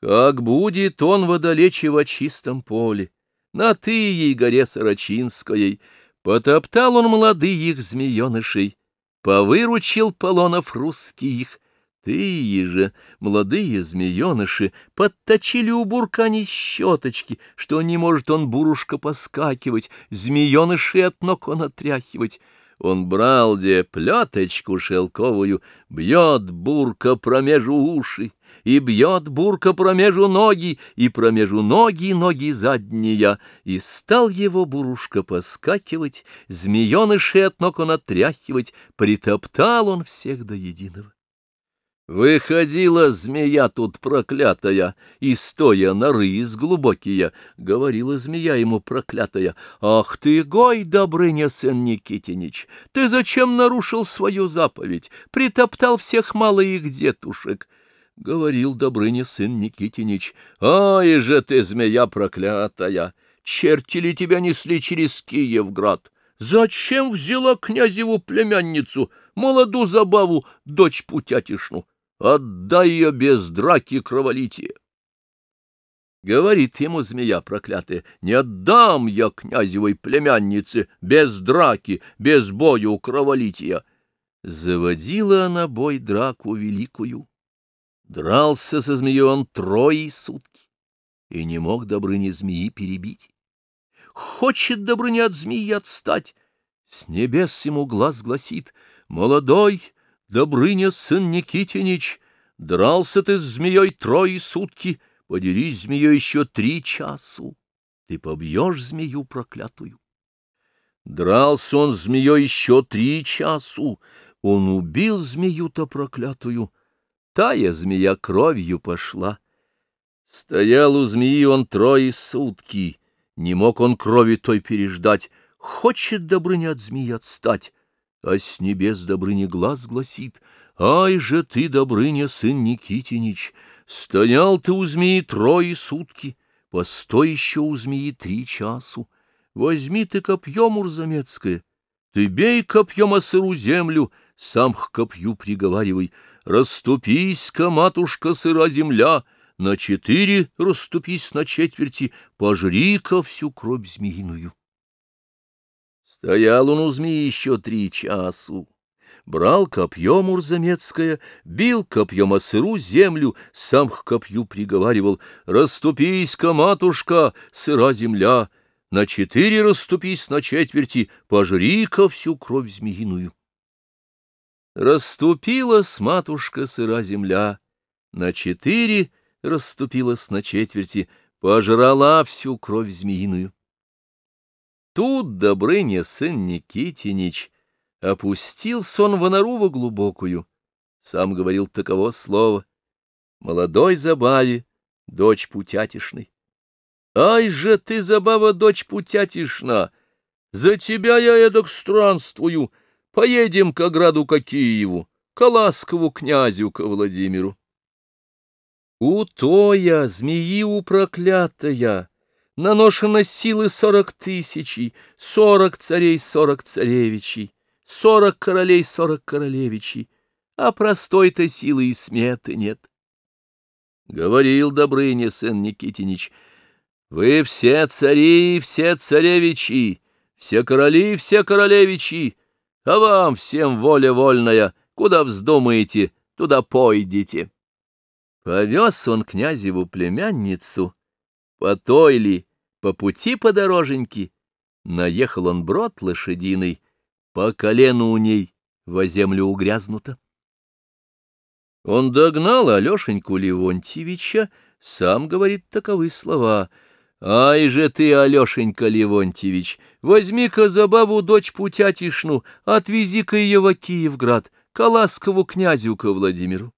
Как будет он водолече в чистом поле, на ты ей горе Сорочинской, потоптал он молодых змеенышей, повыручил полонов русских, ты же, молодые змееныши, подточили у буркани щеточки, что не может он, бурушка, поскакивать, змееныши от ног он отряхивать. Он брал где плеточку шелковую, бьет бурка промежу уши, и бьет бурка промежу ноги, и промежу ноги ноги задние, и стал его бурушка поскакивать, змееныши от ног он отряхивать, притоптал он всех до единого. Выходила змея тут проклятая, и, стоя на рыз глубокие, говорила змея ему проклятая, «Ах ты, гой, Добрыня, сын Никитинич, ты зачем нарушил свою заповедь, притоптал всех малых детушек?» Говорил Добрыня, сын Никитинич, «Ай же ты, змея проклятая, черти ли тебя несли через Киевград?» Зачем взяла князеву племянницу, молоду забаву, дочь путятишну? Отдай ее без драки кроволития. Говорит ему змея проклятая, не отдам я князевой племяннице без драки, без бою кроволития. Заводила она бой драку великую. Дрался со змеей он трое сутки и не мог Добрыни змеи перебить. Хочет Добрыня от змеи отстать. С небес ему глаз гласит, молодой, Добрыня, сын Никитинич, дрался ты с змеей трое сутки, подерись змеей еще три часу, ты побьешь змею проклятую. Дрался он с змеей еще три часу, он убил змею-то проклятую, тая змея кровью пошла. Стоял у змеи он трое сутки, не мог он крови той переждать, хочет Добрыня от змеи отстать, а с небес Добрыня глаз гласит, «Ай же ты, Добрыня, сын Никитинич, стоял ты у змеи трое сутки, постой еще у змеи три часу, возьми ты копье мурзамецкое, ты бей копьем сыру землю, сам к копью приговаривай, расступись-ка, матушка, сыра земля, на четыре расступись на четверти, пожри-ка всю кровь змеиную». Стоял он у змеи еще три часу. Брал копье мурзамецкое, бил копьем о сыру землю, сам к копью приговаривал «Раступись-ка, матушка, сыра земля!» На четыре расступись на четверти, пожри-ка всю кровь змеиную. Раступилась матушка сыра земля, на четыре расступилась на четверти, пожрала всю кровь змеиную. Тут Добрыня, сын Никитинич, опустился он в нору глубокую, сам говорил таково слово, молодой забаве, дочь путятишной. Ай же ты, забава, дочь путятишна, за тебя я эдак странствую, поедем к ограду к Киеву, к ласкову князю, к Владимиру. У тоя, змеи у проклятая, наношено силы сорок тысячей, сорок царей, сорок царевичей, сорок королей, сорок королевичей, а простой-то силы и сметы нет. Говорил Добрыня, сын Никитинич, вы все цари, все царевичи, все короли, все королевичи, а вам всем воля вольная, куда вздумаете, туда пойдите. Повез он князеву племянницу, по той ли по пути подороженьки наехал он брод лошадиный, по колену у ней во землю угрязнуто. Он догнал Алешеньку Левонтьевича, сам говорит таковы слова. «Ай же ты, Алешенька Левонтьевич, возьми-ка забаву дочь путятишну, отвези-ка ее в Киевград, к Ласкову князю, ко Владимиру».